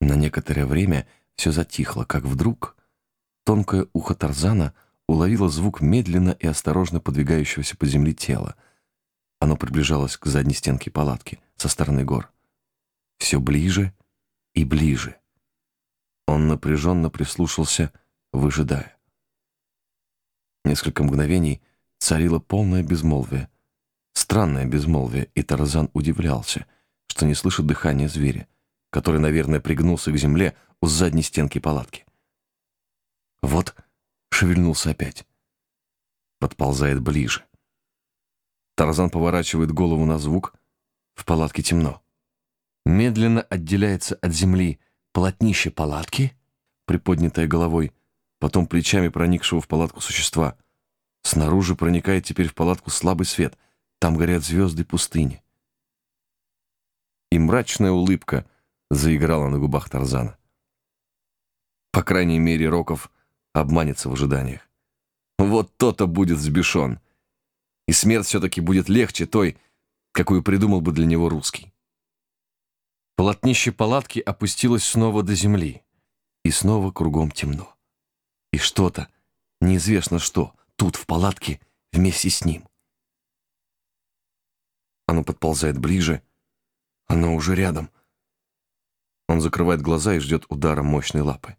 На некоторое время все затихло, как вдруг тонкое ухо Тарзана уловило звук медленно и осторожно подвигающегося по земле тела. Оно приближалось к задней стенке палатки со стороны гор. Все ближе и ближе. Он напряженно прислушался, выжидая. Несколько мгновений царило полное безмолвие. Странное безмолвие, и Тарзан удивлялся, что не слышит дыхания зверя, который, наверное, пригнулся к земле у задней стенки палатки. Вот шевельнулся опять. Подползает ближе. Тарзан поворачивает голову на звук. В палатке темно. Медленно отделяется от земли полотнище палатки, приподнятое головой, потом плечами проникшего в палатку существа. Снаружи проникает теперь в палатку слабый свет. Там горят звезды пустыни. И мрачная улыбка заиграла на губах Тарзана. По крайней мере, Роков обманется в ожиданиях. Вот то-то будет взбешен. И смерть все-таки будет легче той, какую придумал бы для него русский. Полотнище палатки опустилось снова до земли, и снова кругом темно. И что-то, неизвестно что, тут в палатке вместе с ним. Оно подползает ближе, оно уже рядом. Он закрывает глаза и ждет удара мощной лапы.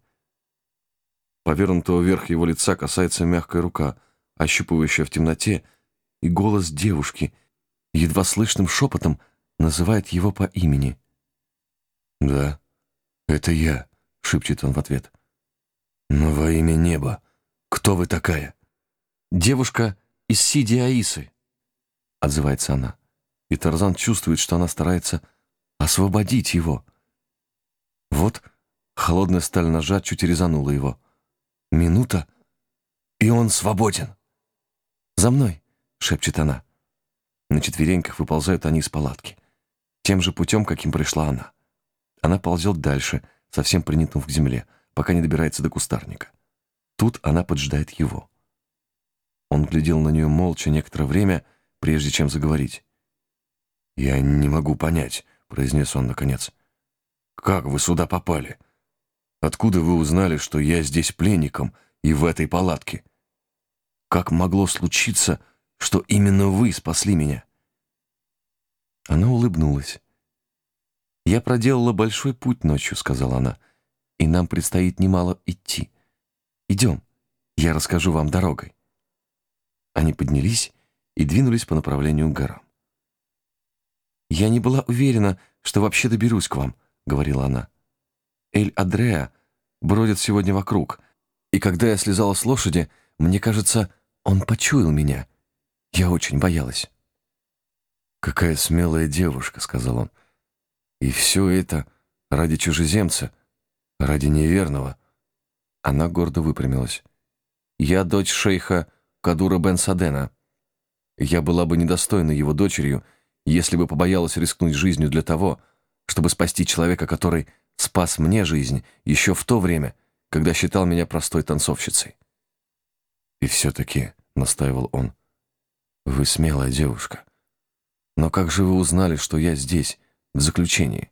Повернутого вверх его лица касается мягкая рука, ощупывающая в темноте, и голос девушки, едва слышным шепотом, называет его по имени. «Да, это я», — шепчет он в ответ. «Но во имя неба, кто вы такая?» «Девушка из Сиди Аисы», — отзывается она. И Тарзан чувствует, что она старается освободить его. Вот холодная сталь ножа чуть резанула его. Минута, и он свободен. «За мной!» — шепчет она. На четвереньках выползают они из палатки. Тем же путем, каким пришла она. Она ползет дальше, совсем приникнув к земле, пока не добирается до кустарника. Тут она поджидает его. Он глядел на нее молча некоторое время, прежде чем заговорить. «Я не могу понять», — произнес он наконец. «Как вы сюда попали?» Откуда вы узнали, что я здесь пленником и в этой палатке? Как могло случиться, что именно вы спасли меня?» Она улыбнулась. «Я проделала большой путь ночью», — сказала она, — «и нам предстоит немало идти. Идем, я расскажу вам дорогой». Они поднялись и двинулись по направлению к горам. «Я не была уверена, что вообще доберусь к вам», — говорила она. Эль-Адреа бродит сегодня вокруг, и когда я слезала с лошади, мне кажется, он почуял меня. Я очень боялась. «Какая смелая девушка», — сказал он. «И все это ради чужеземца, ради неверного». Она гордо выпрямилась. «Я дочь шейха Кадура бен Садена. Я была бы недостойна его дочерью, если бы побоялась рискнуть жизнью для того, чтобы спасти человека, который спас мне жизнь еще в то время, когда считал меня простой танцовщицей. И все-таки, — настаивал он, — вы смелая девушка. Но как же вы узнали, что я здесь, в заключении?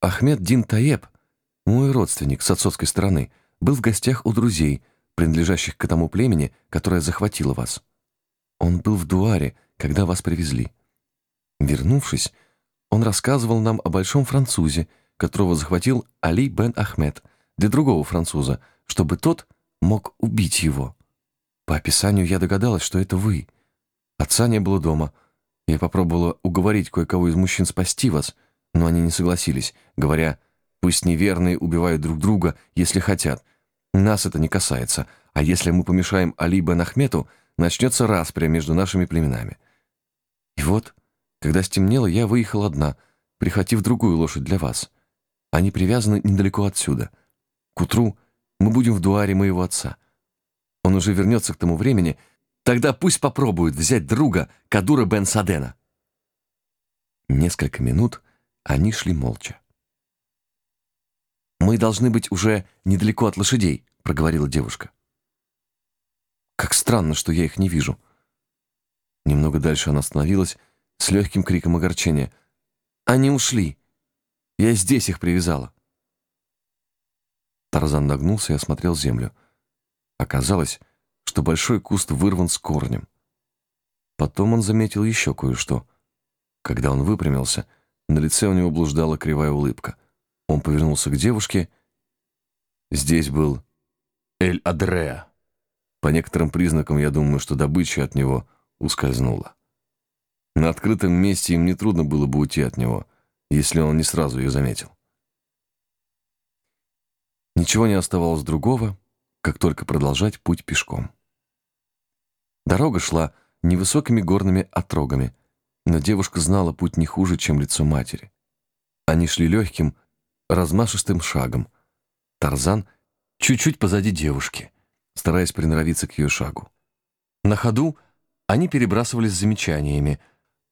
Ахмед Дин Таеб, мой родственник с отцовской стороны, был в гостях у друзей, принадлежащих к тому племени, которое захватило вас. Он был в Дуаре, когда вас привезли. Вернувшись, он рассказывал нам о большом французе, которого захватил Али бен Ахмед, для другого француза, чтобы тот мог убить его. По описанию я догадалась, что это вы. Отца не было дома. Я попробовала уговорить кое-кого из мужчин спасти вас, но они не согласились, говоря, пусть неверные убивают друг друга, если хотят. Нас это не касается, а если мы помешаем Али бен Ахмету, начнется распря между нашими племенами. И вот, когда стемнело, я выехала одна, прихватив другую лошадь для вас. Они привязаны недалеко отсюда. К утру мы будем в дуаре моего отца. Он уже вернется к тому времени, тогда пусть попробует взять друга Кадура бен Садена. Несколько минут они шли молча. «Мы должны быть уже недалеко от лошадей», — проговорила девушка. «Как странно, что я их не вижу». Немного дальше она остановилась с легким криком огорчения. «Они ушли!» Я здесь их привязала. Тарзан нагнулся и осмотрел землю. Оказалось, что большой куст вырван с корнем. Потом он заметил еще кое-что. Когда он выпрямился, на лице у него блуждала кривая улыбка. Он повернулся к девушке. Здесь был Эль Адреа. По некоторым признакам я думаю, что добыча от него ускользнула. На открытом месте им нетрудно было бы уйти от него, если он не сразу ее заметил. Ничего не оставалось другого, как только продолжать путь пешком. Дорога шла невысокими горными отрогами, но девушка знала путь не хуже, чем лицо матери. Они шли легким, размашистым шагом. Тарзан чуть-чуть позади девушки, стараясь приноровиться к ее шагу. На ходу они перебрасывались замечаниями,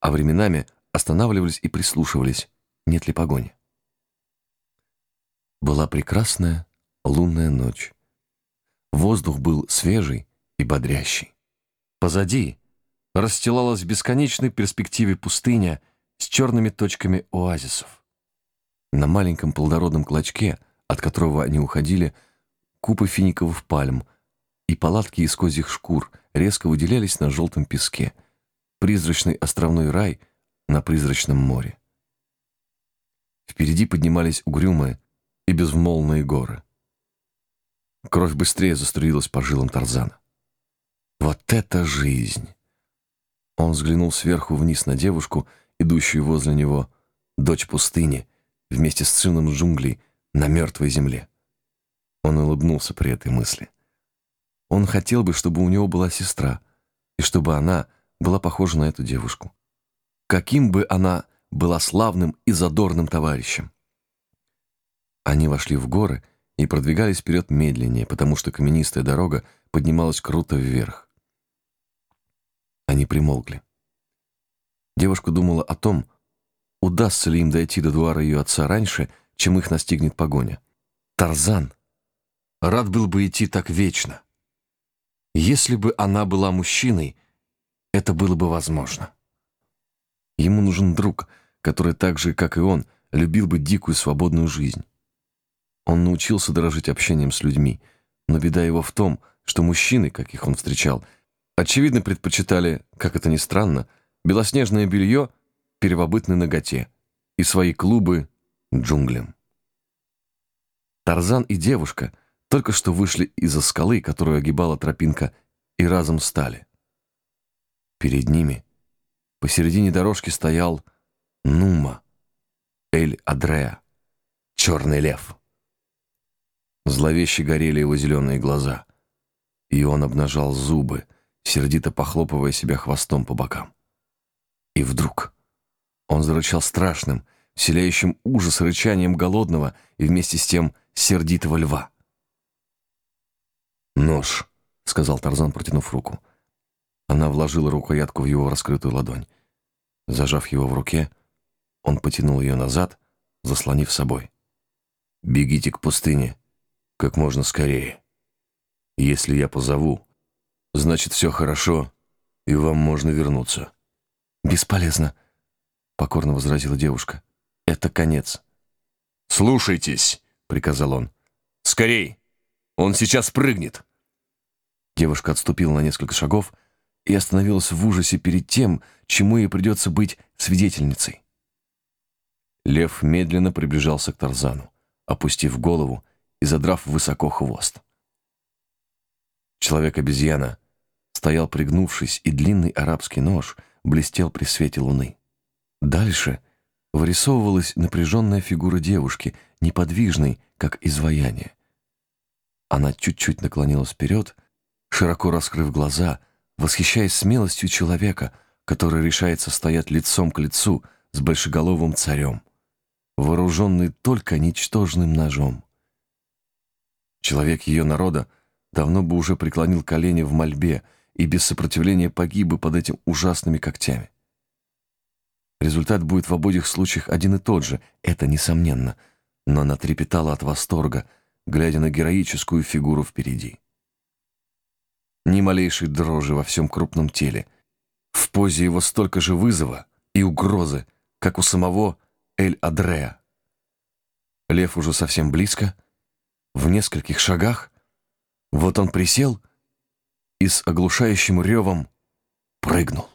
а временами останавливались и прислушивались, нет ли погони. Была прекрасная лунная ночь. Воздух был свежий и бодрящий. Позади расстилалась в бесконечной перспективе пустыня с черными точками оазисов. На маленьком плодородном клочке, от которого они уходили, купы финиковых пальм и палатки из козьих шкур резко выделялись на желтом песке. Призрачный островной рай на призрачном море. Впереди поднимались угрюмые и безмолвные горы. Кровь быстрее заструилась по жилам Тарзана. Вот это жизнь! Он взглянул сверху вниз на девушку, идущую возле него, дочь пустыни, вместе с сыном джунглей на мертвой земле. Он улыбнулся при этой мысли. Он хотел бы, чтобы у него была сестра, и чтобы она была похожа на эту девушку. Каким бы она была славным и задорным товарищем. Они вошли в горы и продвигались вперед медленнее, потому что каменистая дорога поднималась круто вверх. Они примолкли. Девушка думала о том, удастся ли им дойти до двора ее отца раньше, чем их настигнет погоня. Тарзан рад был бы идти так вечно. Если бы она была мужчиной, это было бы возможно. Ему нужен друг, который так же, как и он, любил бы дикую свободную жизнь. Он научился дорожить общением с людьми, но беда его в том, что мужчины, каких он встречал, очевидно, предпочитали, как это ни странно, белоснежное белье первобытной ноготе и свои клубы джунглям. Тарзан и девушка только что вышли из-за скалы, которую огибала тропинка, и разом стали. Перед ними посередине дорожки стоял Нума, Эль-Адреа, черный лев. Зловеще горели его зеленые глаза, и он обнажал зубы, сердито похлопывая себя хвостом по бокам. И вдруг он зарычал страшным, вселяющим ужас рычанием голодного и вместе с тем сердитого льва. «Нож», — сказал Тарзан, протянув руку. Она вложила рукоятку в его раскрытую ладонь. Зажав его в руке, он потянул ее назад, заслонив собой. «Бегите к пустыне как можно скорее. Если я позову, Значит, все хорошо, и вам можно вернуться. Бесполезно, покорно возразила девушка. Это конец. Слушайтесь, приказал он. Скорей! Он сейчас прыгнет. Девушка отступила на несколько шагов и остановилась в ужасе перед тем, чему ей придется быть свидетельницей. Лев медленно приближался к Тарзану, опустив голову и задрав высоко хвост. Человек-обезьяна стоял пригнувшись, и длинный арабский нож блестел при свете луны. Дальше вырисовывалась напряженная фигура девушки, неподвижной, как изваяние. Она чуть-чуть наклонилась вперед, широко раскрыв глаза, восхищаясь смелостью человека, который решается стоять лицом к лицу с большеголовым царем, вооруженный только ничтожным ножом. Человек ее народа давно бы уже преклонил колени в мольбе и без сопротивления погиб бы под этим ужасными когтями. Результат будет в обоих случаях один и тот же, это несомненно, но она трепетала от восторга, глядя на героическую фигуру впереди. Ни малейшей дрожи во всем крупном теле. В позе его столько же вызова и угрозы, как у самого Эль-Адреа. Лев уже совсем близко — в нескольких шагах. Вот он присел и с оглушающим ревом прыгнул.